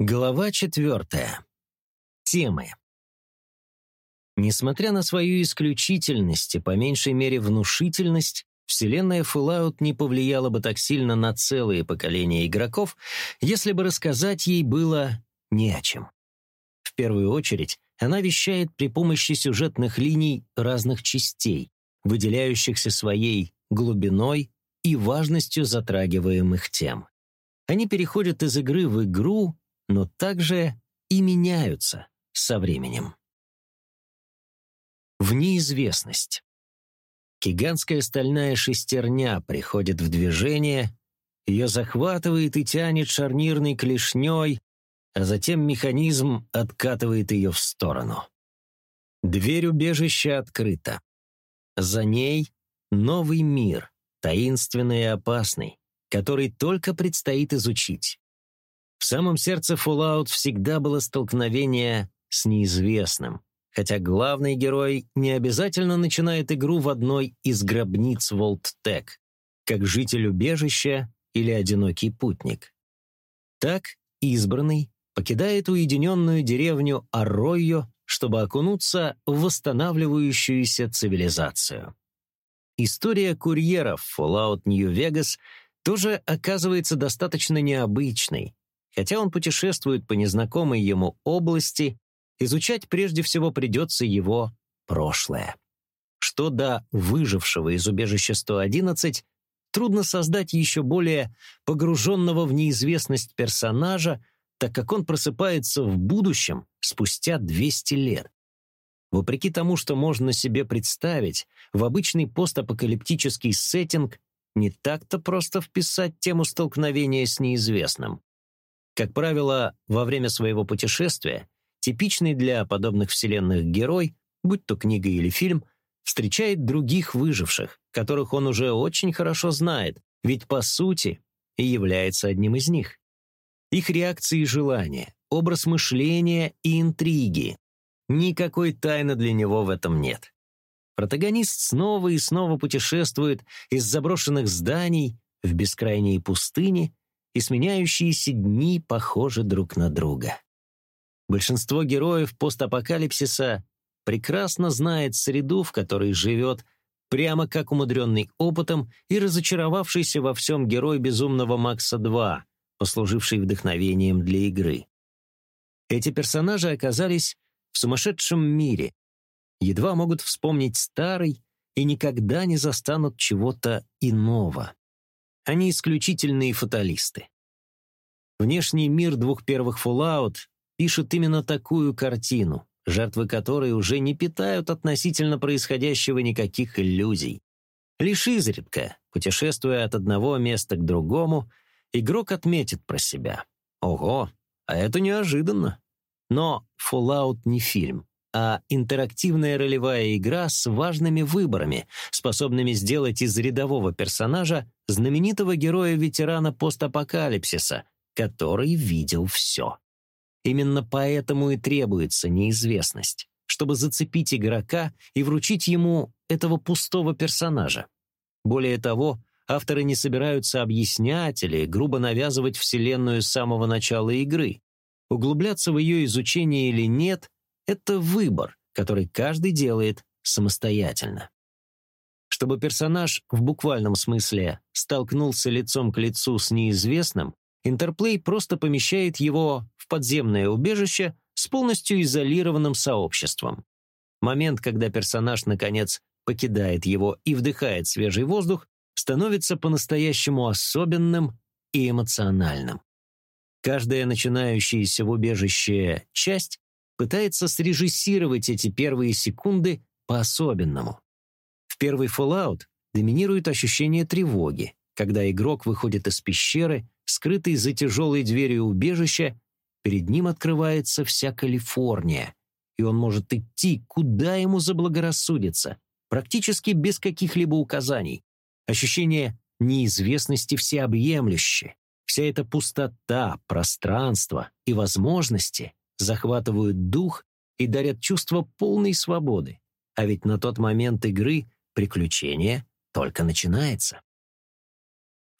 Глава четвертая. Темы. Несмотря на свою исключительность и по меньшей мере внушительность, вселенная Fallout не повлияла бы так сильно на целые поколения игроков, если бы рассказать ей было не о чем. В первую очередь, она вещает при помощи сюжетных линий разных частей, выделяющихся своей глубиной и важностью затрагиваемых тем. Они переходят из игры в игру, но также и меняются со временем. В неизвестность. Гигантская стальная шестерня приходит в движение, ее захватывает и тянет шарнирной клешней, а затем механизм откатывает ее в сторону. Дверь убежища открыта. За ней новый мир, таинственный и опасный, который только предстоит изучить. В самом сердце Fallout всегда было столкновение с неизвестным, хотя главный герой не обязательно начинает игру в одной из гробниц Волттек, как житель убежища или одинокий путник. Так избранный покидает уединенную деревню Арройо, чтобы окунуться в восстанавливающуюся цивилизацию. История курьеров Fallout New Vegas тоже оказывается достаточно необычной, Хотя он путешествует по незнакомой ему области, изучать прежде всего придется его прошлое. Что до выжившего из убежища 111, трудно создать еще более погруженного в неизвестность персонажа, так как он просыпается в будущем спустя 200 лет. Вопреки тому, что можно себе представить, в обычный постапокалиптический сеттинг не так-то просто вписать тему столкновения с неизвестным. Как правило, во время своего путешествия типичный для подобных вселенных герой, будь то книга или фильм, встречает других выживших, которых он уже очень хорошо знает, ведь по сути и является одним из них. Их реакции и желания, образ мышления и интриги. Никакой тайны для него в этом нет. Протагонист снова и снова путешествует из заброшенных зданий в бескрайние пустыни и сменяющиеся дни похожи друг на друга. Большинство героев постапокалипсиса прекрасно знает среду, в которой живет, прямо как умудренный опытом и разочаровавшийся во всем герой «Безумного Макса-2», послуживший вдохновением для игры. Эти персонажи оказались в сумасшедшем мире, едва могут вспомнить старый и никогда не застанут чего-то иного. Они исключительные фаталисты. Внешний мир двух первых Fallout пишет именно такую картину, жертвы которой уже не питают относительно происходящего никаких иллюзий. Лишь изредка, путешествуя от одного места к другому, игрок отметит про себя. Ого, а это неожиданно. Но Fallout не фильм а интерактивная ролевая игра с важными выборами, способными сделать из рядового персонажа знаменитого героя-ветерана постапокалипсиса, который видел все. Именно поэтому и требуется неизвестность, чтобы зацепить игрока и вручить ему этого пустого персонажа. Более того, авторы не собираются объяснять или грубо навязывать вселенную с самого начала игры. Углубляться в ее изучение или нет это выбор, который каждый делает самостоятельно. Чтобы персонаж в буквальном смысле столкнулся лицом к лицу с неизвестным, Интерплей просто помещает его в подземное убежище с полностью изолированным сообществом. Момент, когда персонаж, наконец, покидает его и вдыхает свежий воздух, становится по-настоящему особенным и эмоциональным. Каждая начинающаяся в убежище часть пытается срежиссировать эти первые секунды по-особенному. В первый Fallout доминирует ощущение тревоги, когда игрок выходит из пещеры, скрытый за тяжелой дверью убежища, перед ним открывается вся Калифорния, и он может идти, куда ему заблагорассудится, практически без каких-либо указаний. Ощущение неизвестности всеобъемлюще. Вся эта пустота, пространство и возможности захватывают дух и дарят чувство полной свободы. А ведь на тот момент игры приключение только начинается.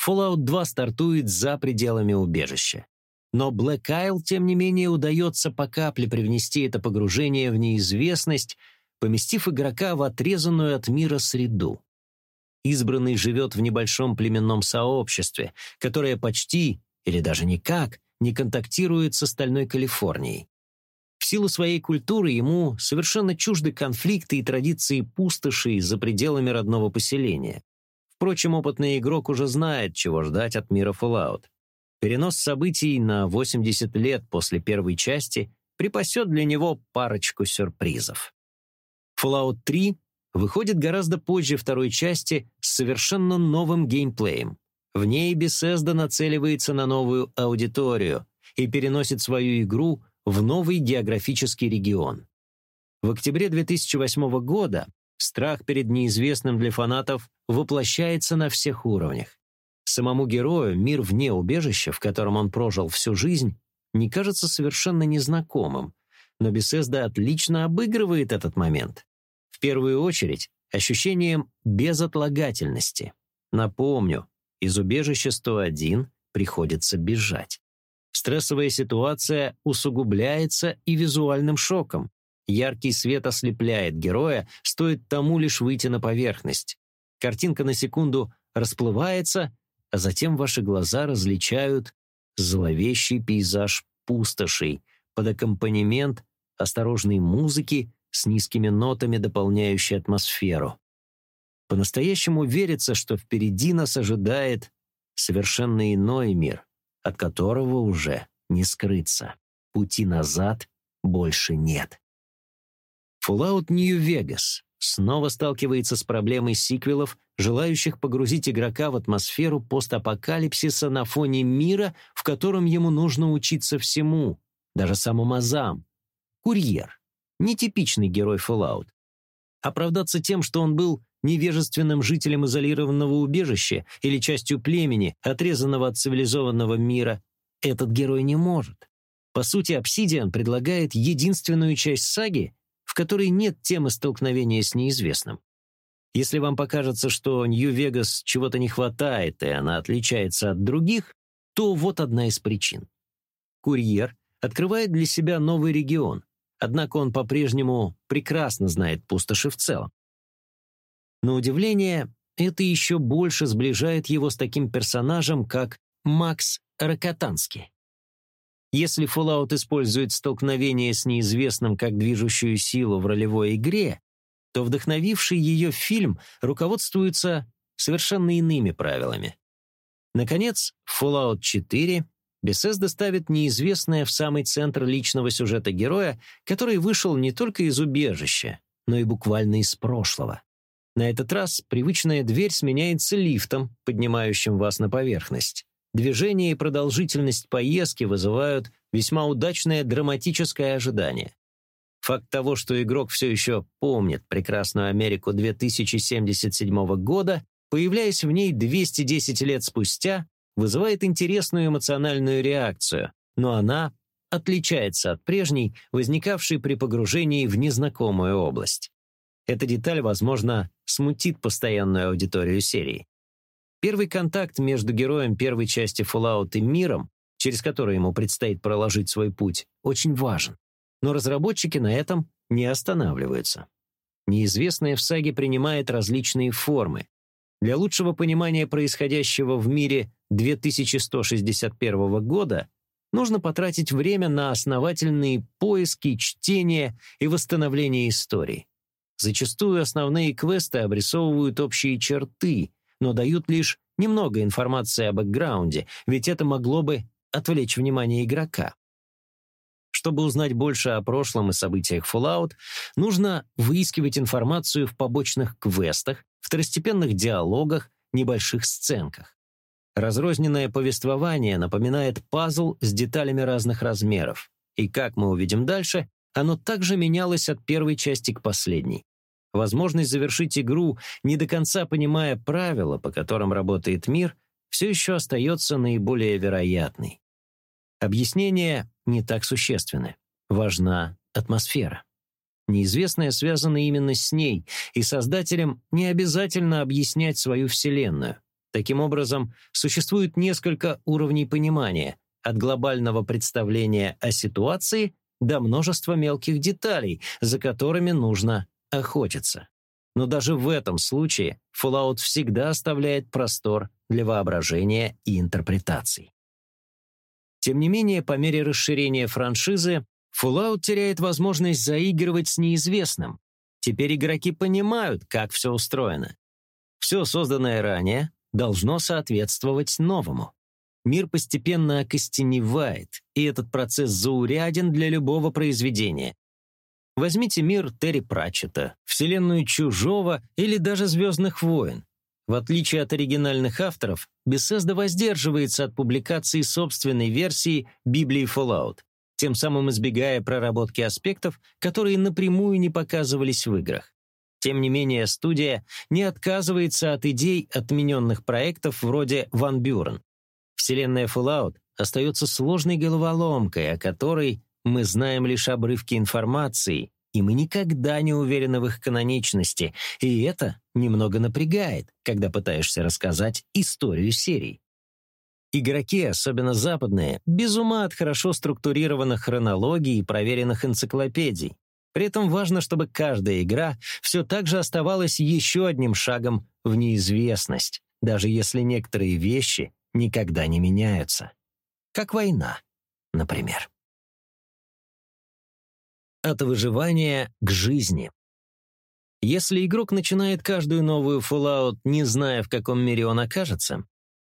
Fallout 2 стартует за пределами убежища. Но Black Isle, тем не менее, удается по капле привнести это погружение в неизвестность, поместив игрока в отрезанную от мира среду. Избранный живет в небольшом племенном сообществе, которое почти, или даже никак, не контактирует с остальной Калифорнией. В силу своей культуры ему совершенно чужды конфликты и традиции пустоши за пределами родного поселения. Впрочем, опытный игрок уже знает, чего ждать от мира Fallout. Перенос событий на 80 лет после первой части припасет для него парочку сюрпризов. Fallout 3 выходит гораздо позже второй части с совершенно новым геймплеем. В ней Bethesda нацеливается на новую аудиторию и переносит свою игру в новый географический регион. В октябре 2008 года страх перед неизвестным для фанатов воплощается на всех уровнях. Самому герою мир вне убежища, в котором он прожил всю жизнь, не кажется совершенно незнакомым, но Бесезда отлично обыгрывает этот момент. В первую очередь, ощущением безотлагательности. Напомню, из убежища 101 приходится бежать. Стрессовая ситуация усугубляется и визуальным шоком. Яркий свет ослепляет героя, стоит тому лишь выйти на поверхность. Картинка на секунду расплывается, а затем ваши глаза различают зловещий пейзаж пустошей под аккомпанемент осторожной музыки с низкими нотами, дополняющей атмосферу. По-настоящему верится, что впереди нас ожидает совершенно иной мир, от которого уже не скрыться. Пути назад больше нет. Fallout New Vegas снова сталкивается с проблемой сиквелов, желающих погрузить игрока в атмосферу постапокалипсиса на фоне мира, в котором ему нужно учиться всему, даже самым азам. Курьер. Нетипичный герой Fallout. Оправдаться тем, что он был невежественным жителем изолированного убежища или частью племени, отрезанного от цивилизованного мира, этот герой не может. По сути, Obsidian предлагает единственную часть саги, в которой нет темы столкновения с неизвестным. Если вам покажется, что Нью-Вегас чего-то не хватает, и она отличается от других, то вот одна из причин. Курьер открывает для себя новый регион, однако он по-прежнему прекрасно знает пустоши в целом. На удивление, это еще больше сближает его с таким персонажем, как Макс Рокотанский. Если Fallout использует столкновение с неизвестным как движущую силу в ролевой игре, то вдохновивший ее фильм руководствуется совершенно иными правилами. Наконец, Fallout 4 Bethesda ставит неизвестное в самый центр личного сюжета героя, который вышел не только из убежища, но и буквально из прошлого. На этот раз привычная дверь сменяется лифтом, поднимающим вас на поверхность. Движение и продолжительность поездки вызывают весьма удачное драматическое ожидание. Факт того, что игрок все еще помнит прекрасную Америку 2077 года, появляясь в ней 210 лет спустя, вызывает интересную эмоциональную реакцию, но она отличается от прежней, возникавшей при погружении в незнакомую область. Эта деталь, возможно, смутит постоянную аудиторию серии. Первый контакт между героем первой части Fallout и миром, через который ему предстоит проложить свой путь, очень важен. Но разработчики на этом не останавливаются. Неизвестное в саге принимает различные формы. Для лучшего понимания происходящего в мире 2161 года нужно потратить время на основательные поиски, чтение и восстановление истории. Зачастую основные квесты обрисовывают общие черты, но дают лишь немного информации о бэкграунде, ведь это могло бы отвлечь внимание игрока. Чтобы узнать больше о прошлом и событиях Fallout, нужно выискивать информацию в побочных квестах, второстепенных диалогах, небольших сценках. Разрозненное повествование напоминает пазл с деталями разных размеров, и, как мы увидим дальше, оно также менялось от первой части к последней. Возможность завершить игру, не до конца понимая правила, по которым работает мир, все еще остается наиболее вероятной. Объяснения не так существенны. Важна атмосфера. Неизвестное связано именно с ней, и создателям не обязательно объяснять свою вселенную. Таким образом, существует несколько уровней понимания, от глобального представления о ситуации до множества мелких деталей, за которыми нужно охотиться. Но даже в этом случае Fallout всегда оставляет простор для воображения и интерпретаций. Тем не менее, по мере расширения франшизы, Fallout теряет возможность заигрывать с неизвестным. Теперь игроки понимают, как все устроено. Все созданное ранее должно соответствовать новому. Мир постепенно окостеневает, и этот процесс зауряден для любого произведения. Возьмите мир Терри Пратчета, вселенную Чужого или даже Звездных войн. В отличие от оригинальных авторов, Bethesda воздерживается от публикации собственной версии Библии Fallout, тем самым избегая проработки аспектов, которые напрямую не показывались в играх. Тем не менее, студия не отказывается от идей отмененных проектов вроде Van Buren. Вселенная Fallout остается сложной головоломкой, о которой мы знаем лишь обрывки информации, и мы никогда не уверены в их каноничности, и это немного напрягает, когда пытаешься рассказать историю серий. Игроки, особенно западные, без ума от хорошо структурированных хронологий и проверенных энциклопедий. При этом важно, чтобы каждая игра все так же оставалась еще одним шагом в неизвестность, даже если некоторые вещи никогда не меняются. Как война, например. От выживания к жизни. Если игрок начинает каждую новую Fallout, не зная, в каком мире он окажется,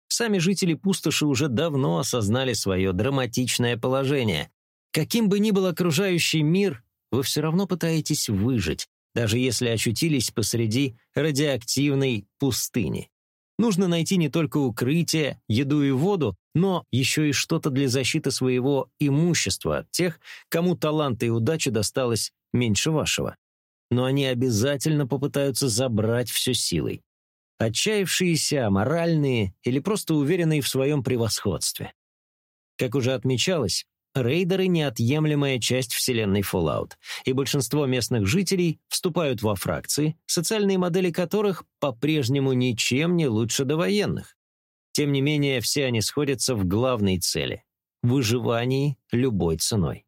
сами жители пустоши уже давно осознали свое драматичное положение. Каким бы ни был окружающий мир, вы все равно пытаетесь выжить, даже если очутились посреди радиоактивной пустыни. Нужно найти не только укрытие, еду и воду, но еще и что-то для защиты своего имущества от тех, кому таланта и удача досталось меньше вашего. Но они обязательно попытаются забрать все силой. Отчаявшиеся, аморальные или просто уверенные в своем превосходстве. Как уже отмечалось, Рейдеры — неотъемлемая часть вселенной Fallout, и большинство местных жителей вступают во фракции, социальные модели которых по-прежнему ничем не лучше довоенных. Тем не менее, все они сходятся в главной цели — выживании любой ценой.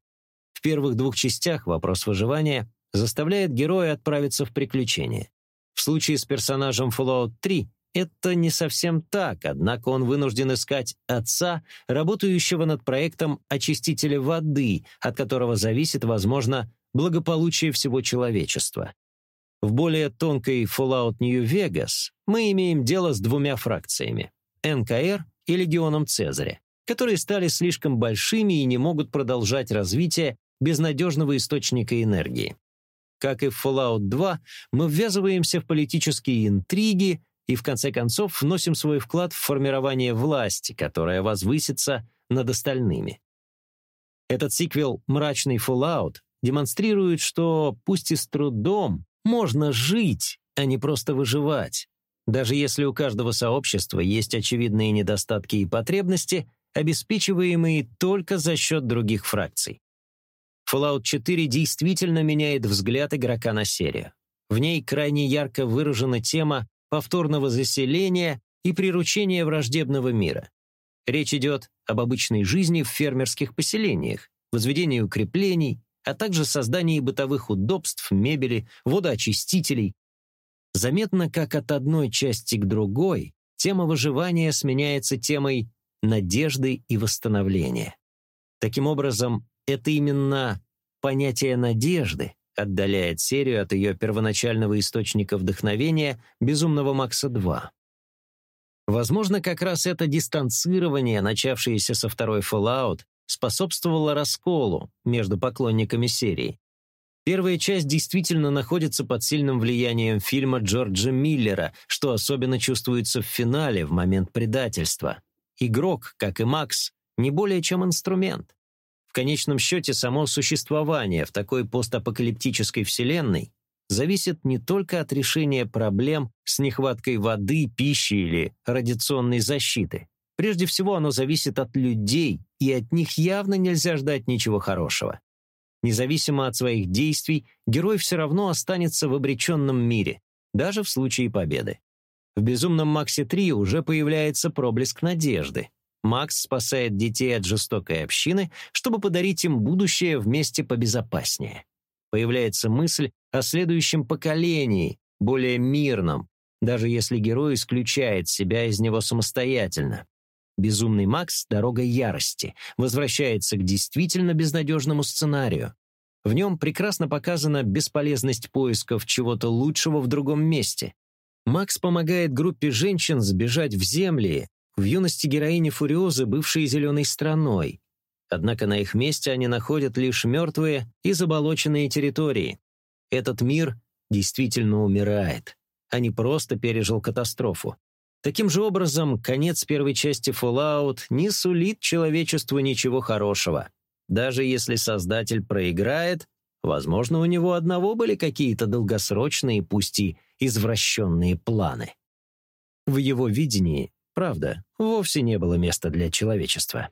В первых двух частях вопрос выживания заставляет героя отправиться в приключения. В случае с персонажем Fallout 3 это не совсем так, однако он вынужден искать отца, работающего над проектом очистителя воды, от которого зависит, возможно, благополучие всего человечества. В более тонкой Fallout New Vegas мы имеем дело с двумя фракциями — НКР и Легионом Цезаря, которые стали слишком большими и не могут продолжать развитие без надежного источника энергии. Как и в Fallout 2, мы ввязываемся в политические интриги, и в конце концов вносим свой вклад в формирование власти, которая возвысится над остальными. Этот сиквел «Мрачный Fallout» демонстрирует, что, пусть и с трудом, можно жить, а не просто выживать. Даже если у каждого сообщества есть очевидные недостатки и потребности, обеспечиваемые только за счет других фракций. Fallout 4 действительно меняет взгляд игрока на серию. В ней крайне ярко выражена тема повторного заселения и приручения враждебного мира. Речь идет об обычной жизни в фермерских поселениях, возведении укреплений, а также создании бытовых удобств, мебели, водоочистителей. Заметно, как от одной части к другой тема выживания сменяется темой надежды и восстановления. Таким образом, это именно понятие надежды, отдаляет серию от ее первоначального источника вдохновения «Безумного Макса 2». Возможно, как раз это дистанцирование, начавшееся со второй Fallout, способствовало расколу между поклонниками серии. Первая часть действительно находится под сильным влиянием фильма Джорджа Миллера, что особенно чувствуется в финале, в момент предательства. Игрок, как и Макс, не более чем инструмент. В конечном счете, само существование в такой постапокалиптической вселенной зависит не только от решения проблем с нехваткой воды, пищи или радиационной защиты. Прежде всего, оно зависит от людей, и от них явно нельзя ждать ничего хорошего. Независимо от своих действий, герой все равно останется в обреченном мире, даже в случае победы. В «Безумном Максе 3» уже появляется проблеск надежды. Макс спасает детей от жестокой общины, чтобы подарить им будущее вместе побезопаснее. Появляется мысль о следующем поколении, более мирном, даже если герой исключает себя из него самостоятельно. Безумный Макс «Дорога ярости» возвращается к действительно безнадежному сценарию. В нем прекрасно показана бесполезность поисков чего-то лучшего в другом месте. Макс помогает группе женщин сбежать в земли, в юности героини Фуриозы, бывшей зеленой страной. Однако на их месте они находят лишь мертвые и заболоченные территории. Этот мир действительно умирает, а не просто пережил катастрофу. Таким же образом, конец первой части Fallout не сулит человечеству ничего хорошего. Даже если создатель проиграет, возможно, у него одного были какие-то долгосрочные, пусть и извращенные планы. В его видении, правда, вовсе не было места для человечества.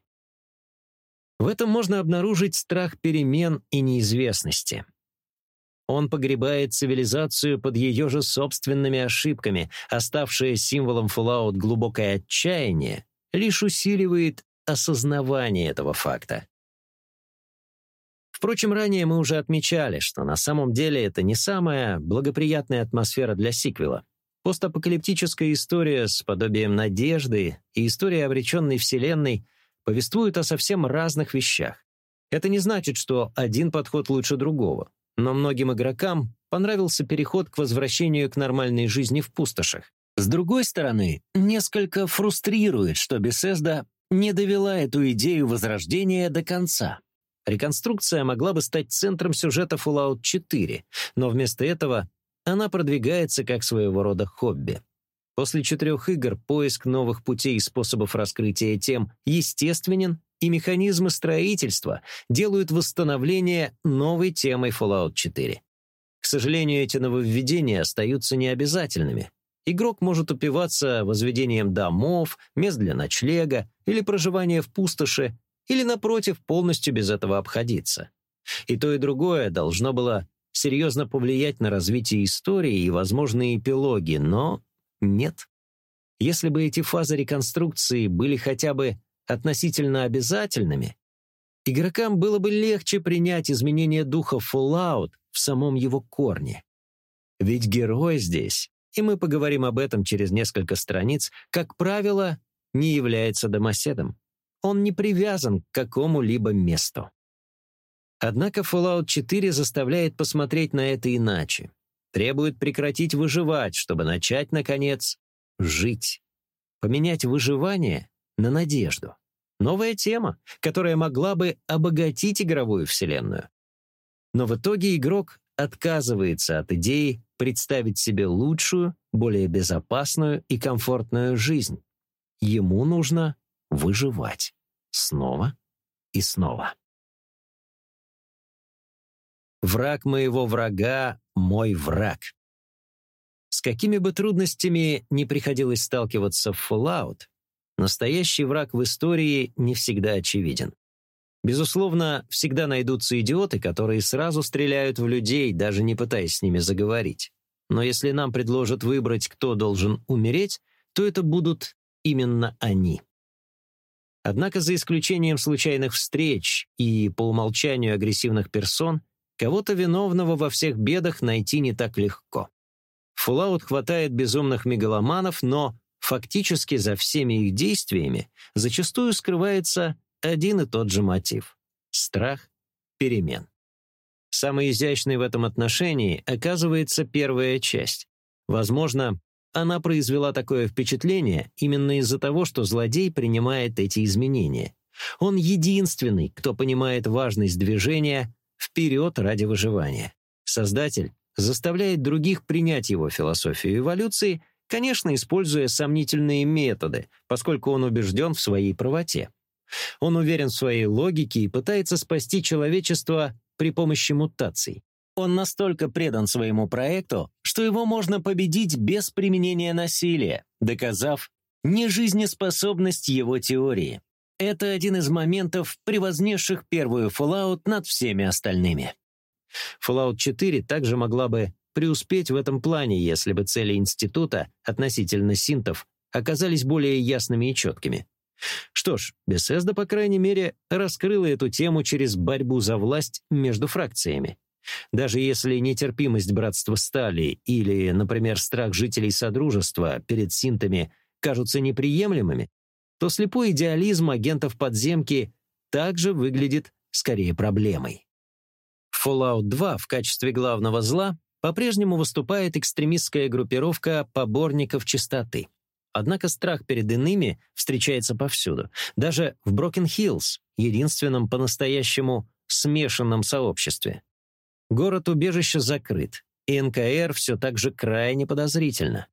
В этом можно обнаружить страх перемен и неизвестности. Он погребает цивилизацию под ее же собственными ошибками, оставшее символом Fallout глубокое отчаяние, лишь усиливает осознавание этого факта. Впрочем, ранее мы уже отмечали, что на самом деле это не самая благоприятная атмосфера для сиквела. Постапокалиптическая история с подобием надежды и история обреченной вселенной повествуют о совсем разных вещах. Это не значит, что один подход лучше другого. Но многим игрокам понравился переход к возвращению к нормальной жизни в пустошах. С другой стороны, несколько фрустрирует, что Bethesda не довела эту идею возрождения до конца. Реконструкция могла бы стать центром сюжета Fallout 4, но вместо этого она продвигается как своего рода хобби. После четырех игр поиск новых путей и способов раскрытия тем естественен и механизмы строительства делают восстановление новой темой Fallout 4. К сожалению, эти нововведения остаются необязательными. Игрок может упиваться возведением домов, мест для ночлега или проживания в пустоши, или, напротив, полностью без этого обходиться. И то, и другое должно было серьезно повлиять на развитие истории и возможные эпилоги, но нет. Если бы эти фазы реконструкции были хотя бы относительно обязательными, игрокам было бы легче принять изменение духа Fallout в самом его корне. Ведь герой здесь, и мы поговорим об этом через несколько страниц, как правило, не является домоседом. Он не привязан к какому-либо месту. Однако Fallout 4 заставляет посмотреть на это иначе. Требует прекратить выживать, чтобы начать, наконец, жить. Поменять выживание на надежду. Новая тема, которая могла бы обогатить игровую вселенную. Но в итоге игрок отказывается от идеи представить себе лучшую, более безопасную и комфортную жизнь. Ему нужно выживать. Снова и снова. Враг моего врага — мой враг. С какими бы трудностями не приходилось сталкиваться в Fallout, Настоящий враг в истории не всегда очевиден. Безусловно, всегда найдутся идиоты, которые сразу стреляют в людей, даже не пытаясь с ними заговорить. Но если нам предложат выбрать, кто должен умереть, то это будут именно они. Однако за исключением случайных встреч и по умолчанию агрессивных персон, кого-то виновного во всех бедах найти не так легко. Fallout хватает безумных мегаломанов, но Фактически за всеми их действиями зачастую скрывается один и тот же мотив — страх перемен. Самой изящной в этом отношении оказывается первая часть. Возможно, она произвела такое впечатление именно из-за того, что злодей принимает эти изменения. Он единственный, кто понимает важность движения вперед ради выживания. Создатель заставляет других принять его философию эволюции Конечно, используя сомнительные методы, поскольку он убежден в своей правоте. Он уверен в своей логике и пытается спасти человечество при помощи мутаций. Он настолько предан своему проекту, что его можно победить без применения насилия, доказав нежизнеспособность его теории. Это один из моментов, превознесших первую Fallout над всеми остальными. Fallout 4 также могла бы преуспеть в этом плане, если бы цели института относительно синтов оказались более ясными и четкими. Что ж, Bethesda, по крайней мере, раскрыла эту тему через борьбу за власть между фракциями. Даже если нетерпимость Братства Стали или, например, страх жителей Содружества перед синтами кажутся неприемлемыми, то слепой идеализм агентов подземки также выглядит скорее проблемой. В Fallout 2 в качестве главного зла по-прежнему выступает экстремистская группировка поборников чистоты. Однако страх перед иными встречается повсюду. Даже в Брокен-Хиллз, единственном по-настоящему смешанном сообществе. Город-убежище закрыт, и НКР все так же крайне подозрительно.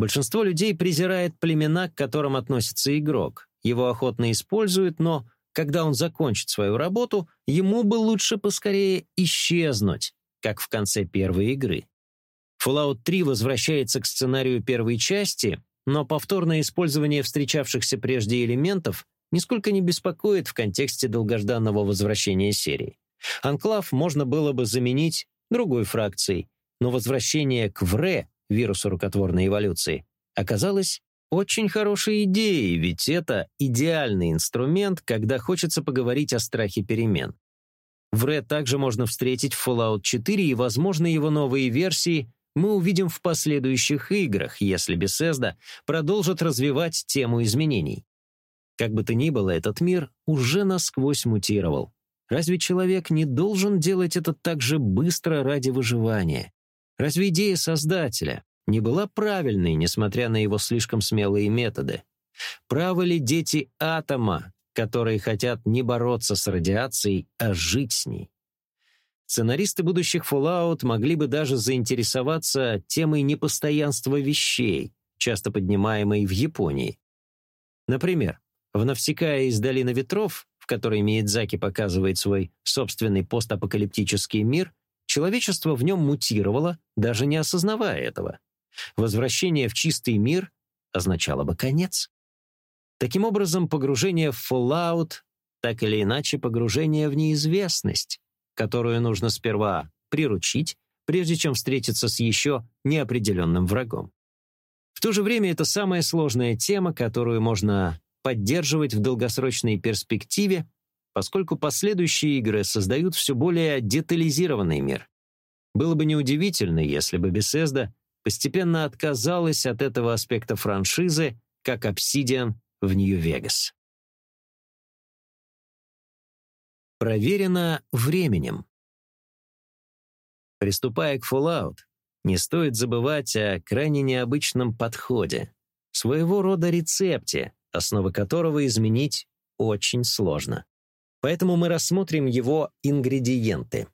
Большинство людей презирает племена, к которым относится игрок. Его охотно используют, но когда он закончит свою работу, ему бы лучше поскорее исчезнуть, как в конце первой игры. Fallout 3 возвращается к сценарию первой части, но повторное использование встречавшихся прежде элементов нисколько не беспокоит в контексте долгожданного возвращения серии. Анклав можно было бы заменить другой фракцией, но возвращение к ВРЭ, вирусу рукотворной эволюции, оказалось очень хорошей идеей, ведь это идеальный инструмент, когда хочется поговорить о страхе перемен. ВРЭ также можно встретить в Fallout 4, и, возможно, его новые версии мы увидим в последующих играх, если Bethesda продолжит развивать тему изменений. Как бы то ни было, этот мир уже насквозь мутировал. Разве человек не должен делать это так же быстро ради выживания? Разве идея Создателя не была правильной, несмотря на его слишком смелые методы? Правы ли дети атома, которые хотят не бороться с радиацией, а жить с ней? Сценаристы будущих Fallout могли бы даже заинтересоваться темой непостоянства вещей, часто поднимаемой в Японии. Например, в «Навсекая из долины ветров» которой Миядзаки показывает свой собственный постапокалиптический мир, человечество в нем мутировало, даже не осознавая этого. Возвращение в чистый мир означало бы конец. Таким образом, погружение в Fallout, так или иначе погружение в неизвестность, которую нужно сперва приручить, прежде чем встретиться с еще неопределенным врагом. В то же время это самая сложная тема, которую можно поддерживать в долгосрочной перспективе, поскольку последующие игры создают все более детализированный мир. Было бы неудивительно, если бы Bethesda постепенно отказалась от этого аспекта франшизы, как Obsidian в Нью-Вегас. Проверено временем. Приступая к Fallout, не стоит забывать о крайне необычном подходе, своего рода рецепте, основы которого изменить очень сложно. Поэтому мы рассмотрим его ингредиенты.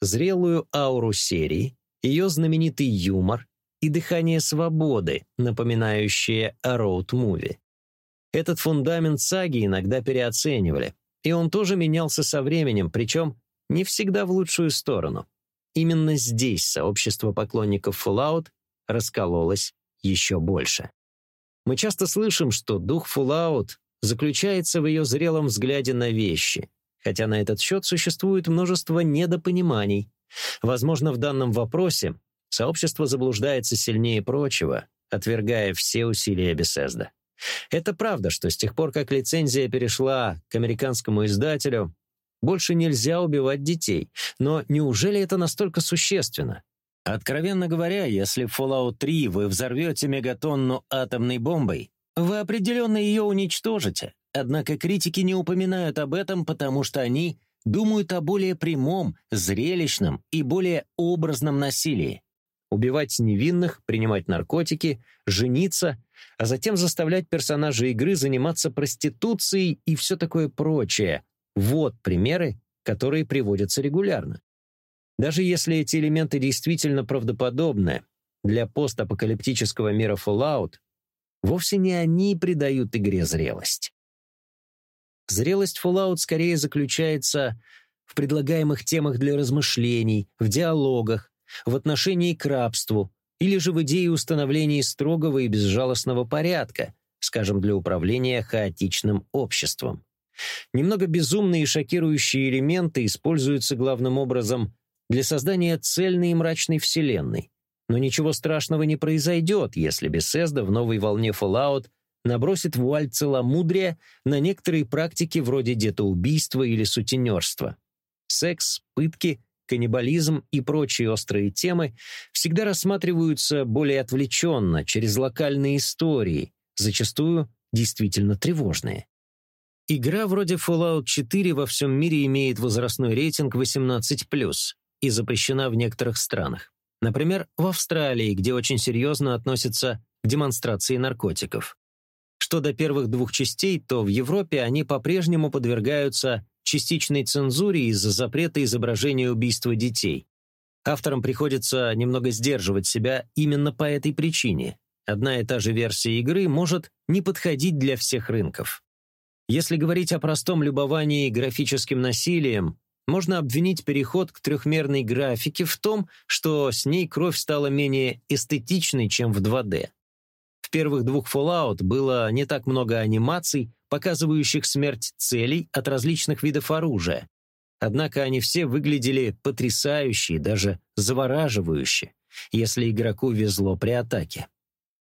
Зрелую ауру серии, ее знаменитый юмор и дыхание свободы, напоминающее о роуд-муви. Этот фундамент саги иногда переоценивали, и он тоже менялся со временем, причем не всегда в лучшую сторону. Именно здесь сообщество поклонников Fallout раскололось еще больше. Мы часто слышим, что дух Fallout заключается в ее зрелом взгляде на вещи, хотя на этот счет существует множество недопониманий. Возможно, в данном вопросе сообщество заблуждается сильнее прочего, отвергая все усилия Бесезда. Это правда, что с тех пор, как лицензия перешла к американскому издателю, больше нельзя убивать детей. Но неужели это настолько существенно? Откровенно говоря, если в Fallout 3 вы взорвете мегатонну атомной бомбой, вы определенно ее уничтожите. Однако критики не упоминают об этом, потому что они думают о более прямом, зрелищном и более образном насилии. Убивать невинных, принимать наркотики, жениться, а затем заставлять персонажей игры заниматься проституцией и все такое прочее. Вот примеры, которые приводятся регулярно. Даже если эти элементы действительно правдоподобны, для постапокалиптического мира Fallout вовсе не они придают игре зрелость. Зрелость Fallout скорее заключается в предлагаемых темах для размышлений, в диалогах, в отношении к рабству или же в идее установления строгого и безжалостного порядка, скажем, для управления хаотичным обществом. Немного безумные и шокирующие элементы используются главным образом для создания цельной и мрачной вселенной. Но ничего страшного не произойдет, если Bethesda в новой волне Fallout набросит вуаль целомудрия на некоторые практики вроде детоубийства или сутенерства. Секс, пытки, каннибализм и прочие острые темы всегда рассматриваются более отвлеченно, через локальные истории, зачастую действительно тревожные. Игра вроде Fallout 4 во всем мире имеет возрастной рейтинг 18+, и запрещена в некоторых странах. Например, в Австралии, где очень серьезно относятся к демонстрации наркотиков. Что до первых двух частей, то в Европе они по-прежнему подвергаются частичной цензуре из-за запрета изображения убийства детей. Авторам приходится немного сдерживать себя именно по этой причине. Одна и та же версия игры может не подходить для всех рынков. Если говорить о простом любовании графическим насилием, можно обвинить переход к трехмерной графике в том, что с ней кровь стала менее эстетичной, чем в 2D. В первых двух Fallout было не так много анимаций, показывающих смерть целей от различных видов оружия. Однако они все выглядели потрясающе даже завораживающе, если игроку везло при атаке.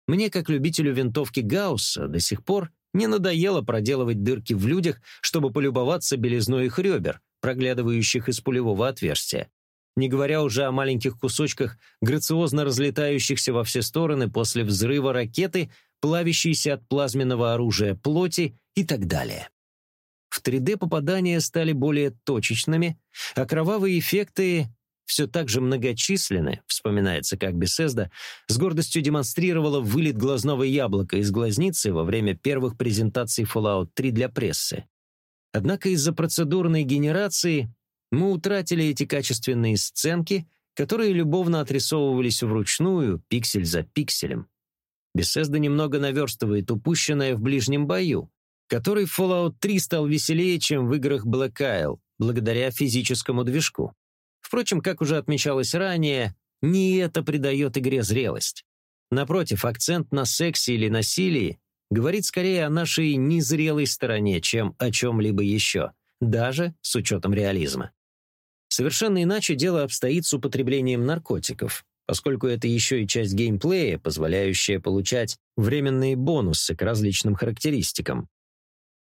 Мне, как любителю винтовки Гаусса, до сих пор не надоело проделывать дырки в людях, чтобы полюбоваться белизной их ребер, проглядывающих из пулевого отверстия. Не говоря уже о маленьких кусочках, грациозно разлетающихся во все стороны после взрыва ракеты, плавящейся от плазменного оружия плоти и так далее. В 3D попадания стали более точечными, а кровавые эффекты все так же многочисленны, вспоминается, как Бесезда с гордостью демонстрировала вылет глазного яблока из глазницы во время первых презентаций Fallout 3 для прессы. Однако из-за процедурной генерации мы утратили эти качественные сценки, которые любовно отрисовывались вручную, пиксель за пикселем. Bethesda немного наверстывает упущенное в ближнем бою, который в Fallout 3 стал веселее, чем в играх Black Isle, благодаря физическому движку. Впрочем, как уже отмечалось ранее, не это придает игре зрелость. Напротив, акцент на сексе или насилии говорит скорее о нашей незрелой стороне, чем о чем-либо еще, даже с учетом реализма. Совершенно иначе дело обстоит с употреблением наркотиков, поскольку это еще и часть геймплея, позволяющая получать временные бонусы к различным характеристикам.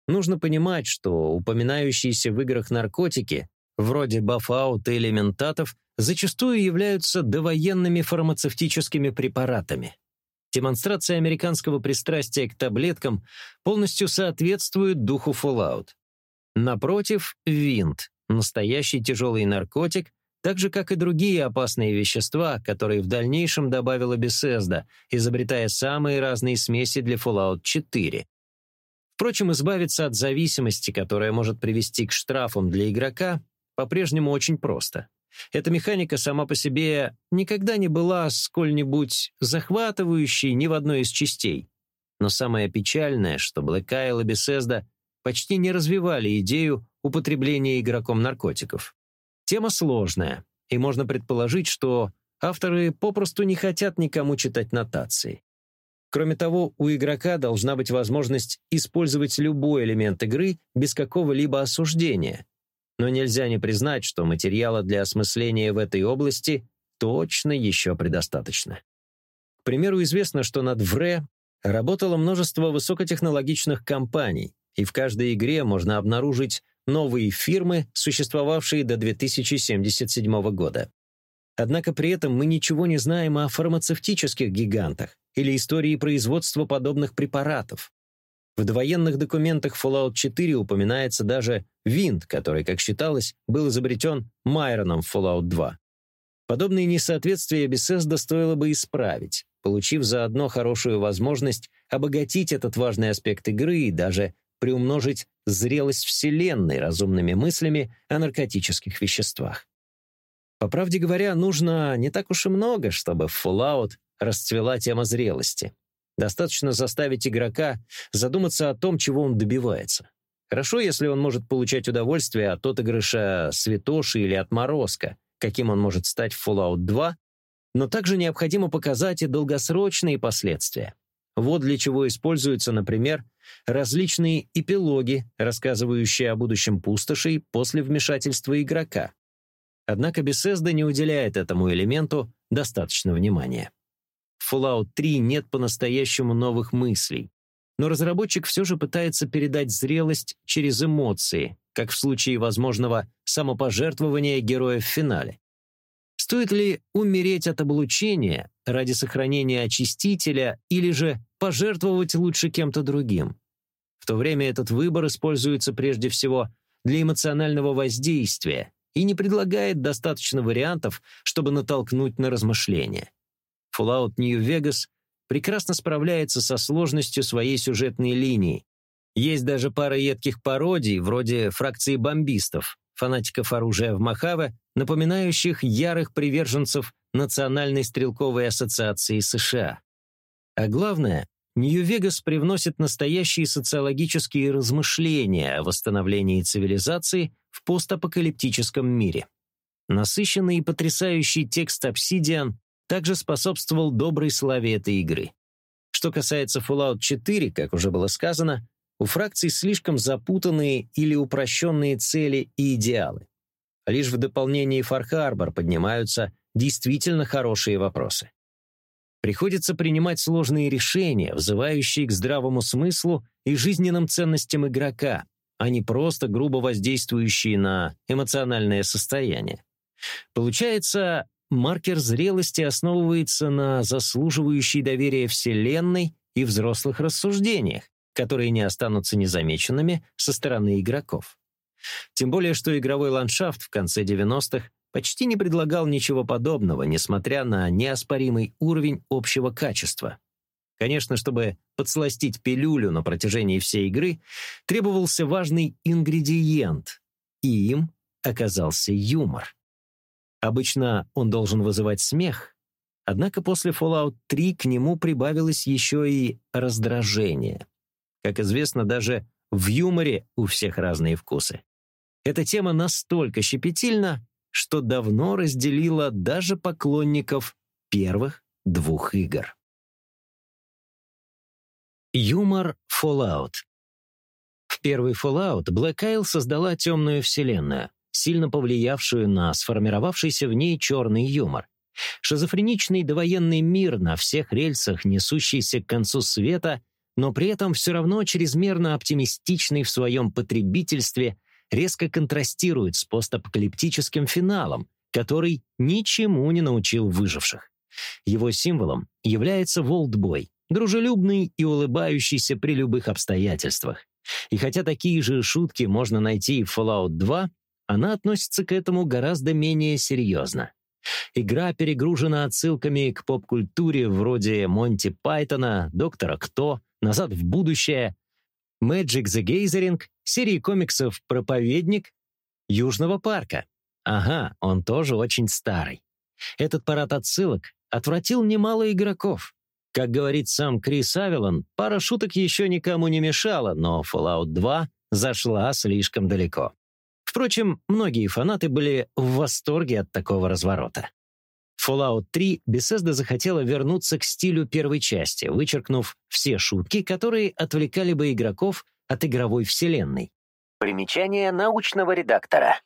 Нужно понимать, что упоминающиеся в играх наркотики вроде бафаут и элементатов, зачастую являются довоенными фармацевтическими препаратами. Демонстрация американского пристрастия к таблеткам полностью соответствует духу Fallout. Напротив, винт – настоящий тяжелый наркотик, так же, как и другие опасные вещества, которые в дальнейшем добавила Bethesda, изобретая самые разные смеси для Fallout 4. Впрочем, избавиться от зависимости, которая может привести к штрафам для игрока, по-прежнему очень просто. Эта механика сама по себе никогда не была сколь-нибудь захватывающей ни в одной из частей. Но самое печальное, что Black Isle и Bethesda почти не развивали идею употребления игроком наркотиков. Тема сложная, и можно предположить, что авторы попросту не хотят никому читать нотации. Кроме того, у игрока должна быть возможность использовать любой элемент игры без какого-либо осуждения, но нельзя не признать, что материала для осмысления в этой области точно еще предостаточно. К примеру, известно, что над ВРЭ работало множество высокотехнологичных компаний, и в каждой игре можно обнаружить новые фирмы, существовавшие до 2077 года. Однако при этом мы ничего не знаем о фармацевтических гигантах или истории производства подобных препаратов. В довоенных документах Fallout 4 упоминается даже винт, который, как считалось, был изобретен Майроном в Fallout 2. Подобные несоответствия Bethesda стоило бы исправить, получив заодно хорошую возможность обогатить этот важный аспект игры и даже приумножить зрелость Вселенной разумными мыслями о наркотических веществах. По правде говоря, нужно не так уж и много, чтобы в Fallout расцвела тема зрелости. Достаточно заставить игрока задуматься о том, чего он добивается. Хорошо, если он может получать удовольствие от отыгрыша святоши или отморозка, каким он может стать в Fallout 2, но также необходимо показать и долгосрочные последствия. Вот для чего используются, например, различные эпилоги, рассказывающие о будущем пустошей после вмешательства игрока. Однако Bethesda не уделяет этому элементу достаточно внимания. В Fallout 3 нет по-настоящему новых мыслей. но разработчик все же пытается передать зрелость через эмоции, как в случае возможного самопожертвования героя в финале. Стоит ли умереть от облучения ради сохранения очистителя или же пожертвовать лучше кем-то другим? В то время этот выбор используется прежде всего для эмоционального воздействия и не предлагает достаточно вариантов, чтобы натолкнуть на размышления. Fallout New Vegas прекрасно справляется со сложностью своей сюжетной линии. Есть даже пара едких пародий, вроде фракции бомбистов, фанатиков оружия в Махаве, напоминающих ярых приверженцев Национальной стрелковой ассоциации США. А главное, Нью-Вегас привносит настоящие социологические размышления о восстановлении цивилизации в постапокалиптическом мире. Насыщенный и потрясающий текст Obsidian также способствовал доброй славе этой игры. Что касается Fallout 4, как уже было сказано, у фракций слишком запутанные или упрощенные цели и идеалы. Лишь в дополнении Far Harbor поднимаются действительно хорошие вопросы. Приходится принимать сложные решения, взывающие к здравому смыслу и жизненным ценностям игрока, а не просто грубо воздействующие на эмоциональное состояние. Получается, маркер зрелости основывается на заслуживающей доверия Вселенной и взрослых рассуждениях, которые не останутся незамеченными со стороны игроков. Тем более, что игровой ландшафт в конце 90-х почти не предлагал ничего подобного, несмотря на неоспоримый уровень общего качества. Конечно, чтобы подсластить пилюлю на протяжении всей игры, требовался важный ингредиент, и им оказался юмор. Обычно он должен вызывать смех, однако после Fallout 3 к нему прибавилось еще и раздражение. Как известно, даже в юморе у всех разные вкусы. Эта тема настолько щепетильна, что давно разделила даже поклонников первых двух игр. Юмор Fallout В первый Fallout Black Isle создала темную вселенную, сильно повлиявшую на сформировавшийся в ней черный юмор. Шизофреничный довоенный мир на всех рельсах, несущийся к концу света, но при этом все равно чрезмерно оптимистичный в своем потребительстве, резко контрастирует с постапокалиптическим финалом, который ничему не научил выживших. Его символом является Волтбой, дружелюбный и улыбающийся при любых обстоятельствах. И хотя такие же шутки можно найти и в Fallout 2, она относится к этому гораздо менее серьезно. Игра перегружена отсылками к поп-культуре вроде Монти Пайтона, Доктора Кто, Назад в будущее, Magic the Gathering, серии комиксов «Проповедник», Южного парка. Ага, он тоже очень старый. Этот парад отсылок отвратил немало игроков. Как говорит сам Крис Авелон, пара шуток еще никому не мешала, но Fallout 2 зашла слишком далеко. Впрочем, многие фанаты были в восторге от такого разворота. Fallout 3 Bethesda захотела вернуться к стилю первой части, вычеркнув все шутки, которые отвлекали бы игроков от игровой вселенной. Примечание научного редактора.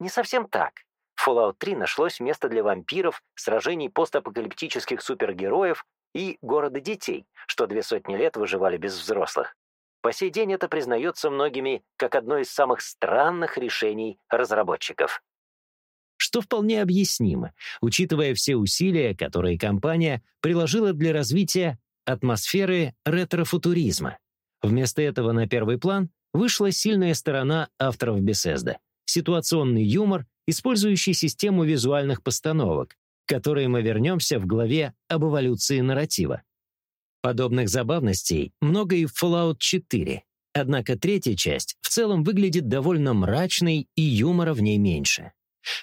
Не совсем так. В Fallout 3 нашлось место для вампиров, сражений постапокалиптических супергероев и города детей, что две сотни лет выживали без взрослых. По сей день это признается многими как одно из самых странных решений разработчиков. Что вполне объяснимо, учитывая все усилия, которые компания приложила для развития атмосферы ретро-футуризма. Вместо этого на первый план вышла сильная сторона авторов Bethesda — ситуационный юмор, использующий систему визуальных постановок, к которой мы вернемся в главе об эволюции нарратива. Подобных забавностей много и в Fallout 4, однако третья часть в целом выглядит довольно мрачной и юмора в ней меньше.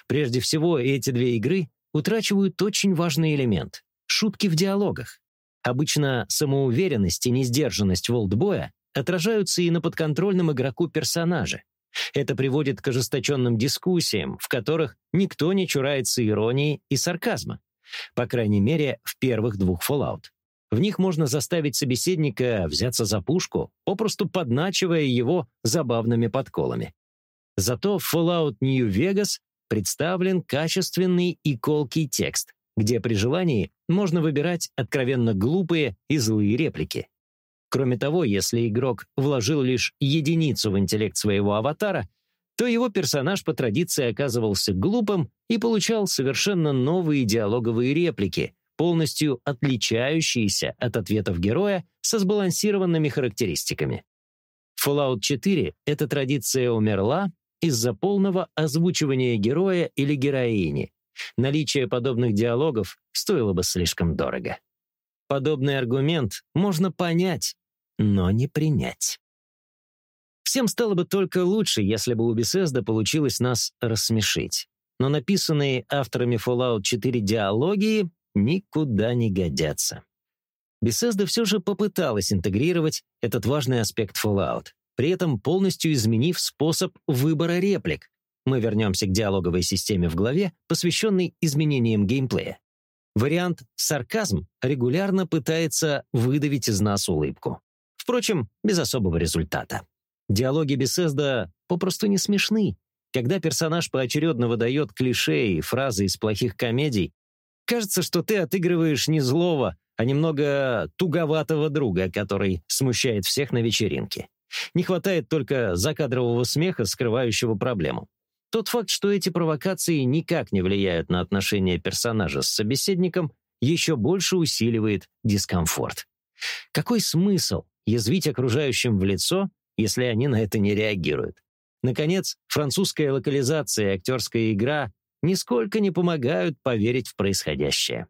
Прежде всего, эти две игры утрачивают очень важный элемент — шутки в диалогах. Обычно самоуверенность и несдержанность Волдбоя отражаются и на подконтрольном игроку персонаже. Это приводит к ожесточенным дискуссиям, в которых никто не чурается иронии и сарказма. По крайней мере, в первых двух Fallout. В них можно заставить собеседника взяться за пушку, попросту подначивая его забавными подколами. Зато в Fallout New Vegas представлен качественный и колкий текст, где при желании можно выбирать откровенно глупые и злые реплики. Кроме того, если игрок вложил лишь единицу в интеллект своего аватара, то его персонаж по традиции оказывался глупым и получал совершенно новые диалоговые реплики, полностью отличающиеся от ответов героя со сбалансированными характеристиками. Fallout 4 эта традиция умерла из-за полного озвучивания героя или героини. Наличие подобных диалогов стоило бы слишком дорого. Подобный аргумент можно понять, но не принять. Всем стало бы только лучше, если бы у Bethesda получилось нас рассмешить. Но написанные авторами Fallout 4 диалоги никуда не годятся. Bethesda все же попыталась интегрировать этот важный аспект Fallout, при этом полностью изменив способ выбора реплик. Мы вернемся к диалоговой системе в главе, посвященной изменениям геймплея. Вариант «сарказм» регулярно пытается выдавить из нас улыбку. Впрочем, без особого результата. Диалоги Бесезда попросту не смешны. Когда персонаж поочередно выдает клише и фразы из плохих комедий, кажется, что ты отыгрываешь не злого, а немного туговатого друга, который смущает всех на вечеринке. Не хватает только закадрового смеха, скрывающего проблему. Тот факт, что эти провокации никак не влияют на отношения персонажа с собеседником, еще больше усиливает дискомфорт. Какой смысл язвить окружающим в лицо, если они на это не реагируют? Наконец, французская локализация и актерская игра нисколько не помогают поверить в происходящее.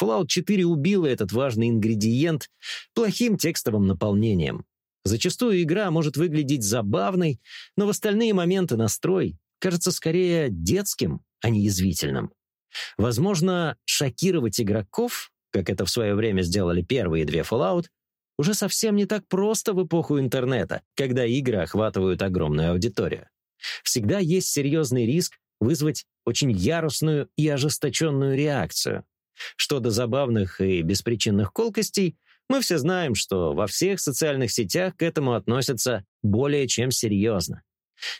Fallout 4 убила этот важный ингредиент плохим текстовым наполнением. Зачастую игра может выглядеть забавной, но в остальные моменты настрой кажется скорее детским, а не язвительным. Возможно, шокировать игроков, как это в свое время сделали первые две Fallout, уже совсем не так просто в эпоху интернета, когда игры охватывают огромную аудиторию. Всегда есть серьезный риск вызвать очень яростную и ожесточенную реакцию. Что до забавных и беспричинных колкостей, мы все знаем, что во всех социальных сетях к этому относятся более чем серьезно.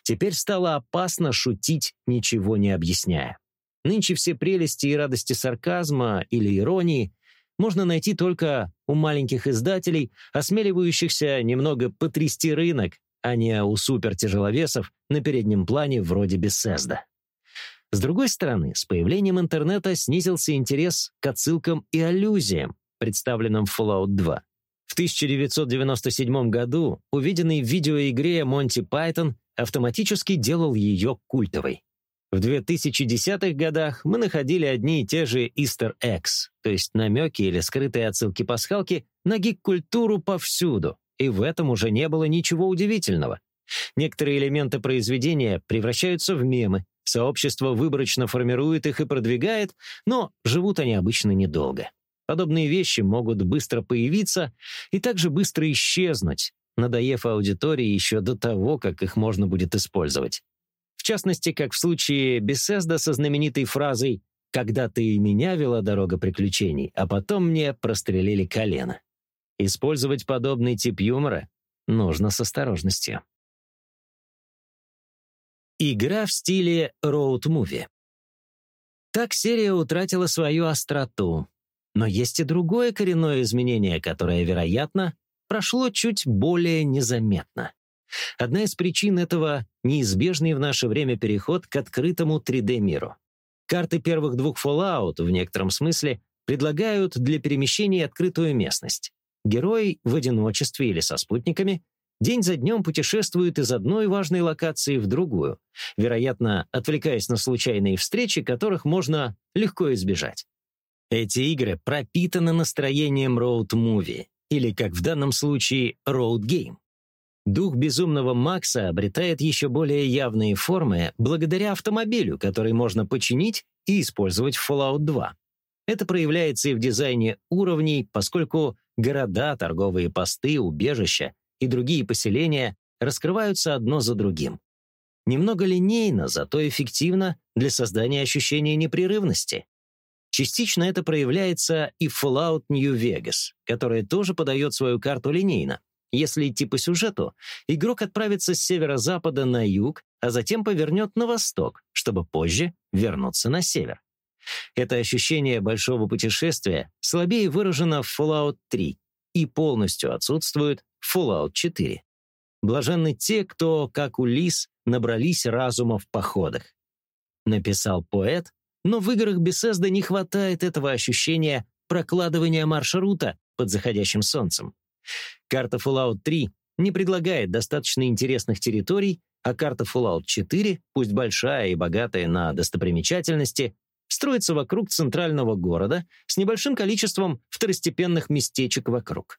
Теперь стало опасно шутить, ничего не объясняя. Нынче все прелести и радости сарказма или иронии можно найти только у маленьких издателей, осмеливающихся немного потрясти рынок, а не у супертяжеловесов на переднем плане вроде Бессезда. С другой стороны, с появлением интернета снизился интерес к отсылкам и аллюзиям, представленным в Fallout 2. В 1997 году увиденный в видеоигре Монти Пайтон автоматически делал ее культовой. В 2010-х годах мы находили одни и те же Easter eggs, то есть намеки или скрытые отсылки пасхалки на гик-культуру повсюду, и в этом уже не было ничего удивительного. Некоторые элементы произведения превращаются в мемы, сообщество выборочно формирует их и продвигает, но живут они обычно недолго. Подобные вещи могут быстро появиться и также быстро исчезнуть, надоев аудитории еще до того, как их можно будет использовать. В частности, как в случае Бесезда со знаменитой фразой «Когда ты и меня вела дорога приключений, а потом мне прострелили колено». Использовать подобный тип юмора нужно с осторожностью. Игра в стиле роуд-муви. Так серия утратила свою остроту. Но есть и другое коренное изменение, которое, вероятно, прошло чуть более незаметно. Одна из причин этого — неизбежный в наше время переход к открытому 3D-миру. Карты первых двух Fallout в некотором смысле предлагают для перемещения открытую местность. Герой в одиночестве или со спутниками день за днем путешествует из одной важной локации в другую, вероятно, отвлекаясь на случайные встречи, которых можно легко избежать. Эти игры пропитаны настроением роуд-муви, или, как в данном случае, game. Дух безумного Макса обретает еще более явные формы благодаря автомобилю, который можно починить и использовать в Fallout 2. Это проявляется и в дизайне уровней, поскольку города, торговые посты, убежища и другие поселения раскрываются одно за другим. Немного линейно, зато эффективно для создания ощущения непрерывности. Частично это проявляется и в Fallout New Vegas, которая тоже подает свою карту линейно. Если идти по сюжету, игрок отправится с северо-запада на юг, а затем повернет на восток, чтобы позже вернуться на север. Это ощущение большого путешествия слабее выражено в Fallout 3, и полностью отсутствует в Fallout 4. Блаженны те, кто, как у лис, набрались разума в походах. Написал поэт, но в играх Bethesda не хватает этого ощущения прокладывания маршрута под заходящим солнцем. Карта Fallout 3 не предлагает достаточно интересных территорий, а карта Fallout 4, пусть большая и богатая на достопримечательности, строится вокруг центрального города с небольшим количеством второстепенных местечек вокруг.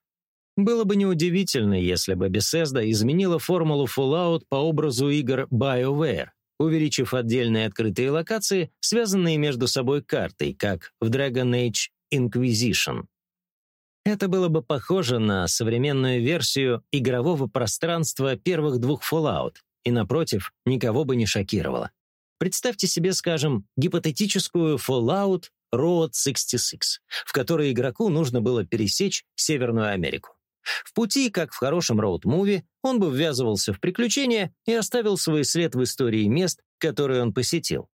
Было бы неудивительно, если бы Bethesda изменила формулу Fallout по образу игр BioWare, увеличив отдельные открытые локации, связанные между собой картой, как в Dragon Age Inquisition. Это было бы похоже на современную версию игрового пространства первых двух Fallout, и, напротив, никого бы не шокировало. Представьте себе, скажем, гипотетическую Fallout Road 66, в которой игроку нужно было пересечь Северную Америку. В пути, как в хорошем роуд-муви, он бы ввязывался в приключения и оставил свой след в истории мест, которые он посетил.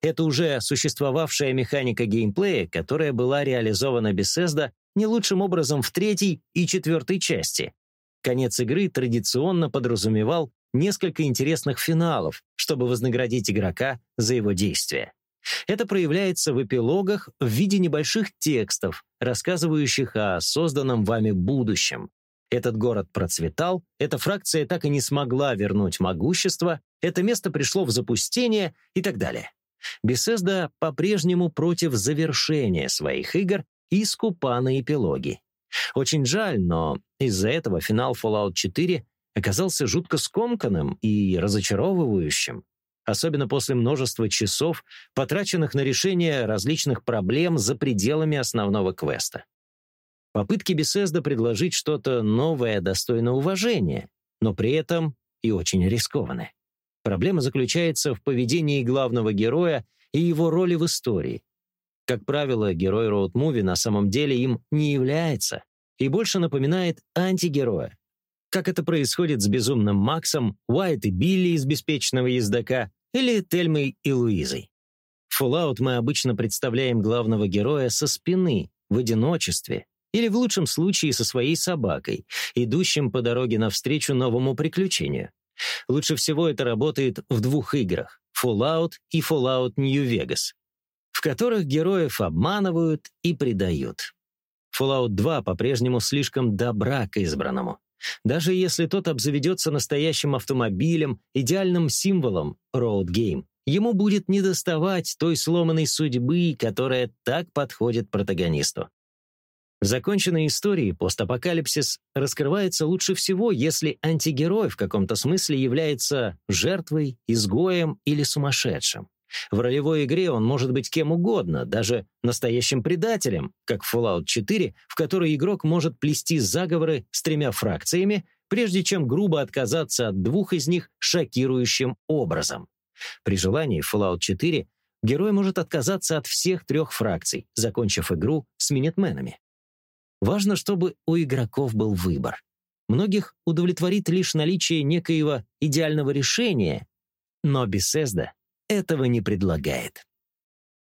Это уже существовавшая механика геймплея, которая была реализована Bethesda не лучшим образом в третьей и четвертой части. Конец игры традиционно подразумевал несколько интересных финалов, чтобы вознаградить игрока за его действия. Это проявляется в эпилогах в виде небольших текстов, рассказывающих о созданном вами будущем. Этот город процветал, эта фракция так и не смогла вернуть могущество, это место пришло в запустение и так далее. Bethesda по-прежнему против завершения своих игр и скупа на эпилоги. Очень жаль, но из-за этого финал Fallout 4 оказался жутко скомканным и разочаровывающим, особенно после множества часов, потраченных на решение различных проблем за пределами основного квеста. Попытки Бесезда предложить что-то новое достойно уважения, но при этом и очень рискованные. Проблема заключается в поведении главного героя и его роли в истории. Как правило, герой роуд-муви на самом деле им не является и больше напоминает антигероя. Как это происходит с безумным Максом, Уайт и Билли из «Беспечного ездока» или Тельмой и Луизой. В Fallout мы обычно представляем главного героя со спины, в одиночестве, или в лучшем случае со своей собакой, идущим по дороге навстречу новому приключению. Лучше всего это работает в двух играх — Fallout и Fallout New Vegas, в которых героев обманывают и предают. Fallout 2 по-прежнему слишком добра к избранному. Даже если тот обзаведется настоящим автомобилем, идеальным символом Road Game, ему будет недоставать той сломанной судьбы, которая так подходит протагонисту. В законченной истории постапокалипсис раскрывается лучше всего, если антигерой в каком-то смысле является жертвой, изгоем или сумасшедшим. В ролевой игре он может быть кем угодно, даже настоящим предателем, как в Fallout 4, в которой игрок может плести заговоры с тремя фракциями, прежде чем грубо отказаться от двух из них шокирующим образом. При желании в Fallout 4 герой может отказаться от всех трех фракций, закончив игру с минитменами. Важно, чтобы у игроков был выбор. Многих удовлетворит лишь наличие некоего идеального решения, но Bethesda этого не предлагает.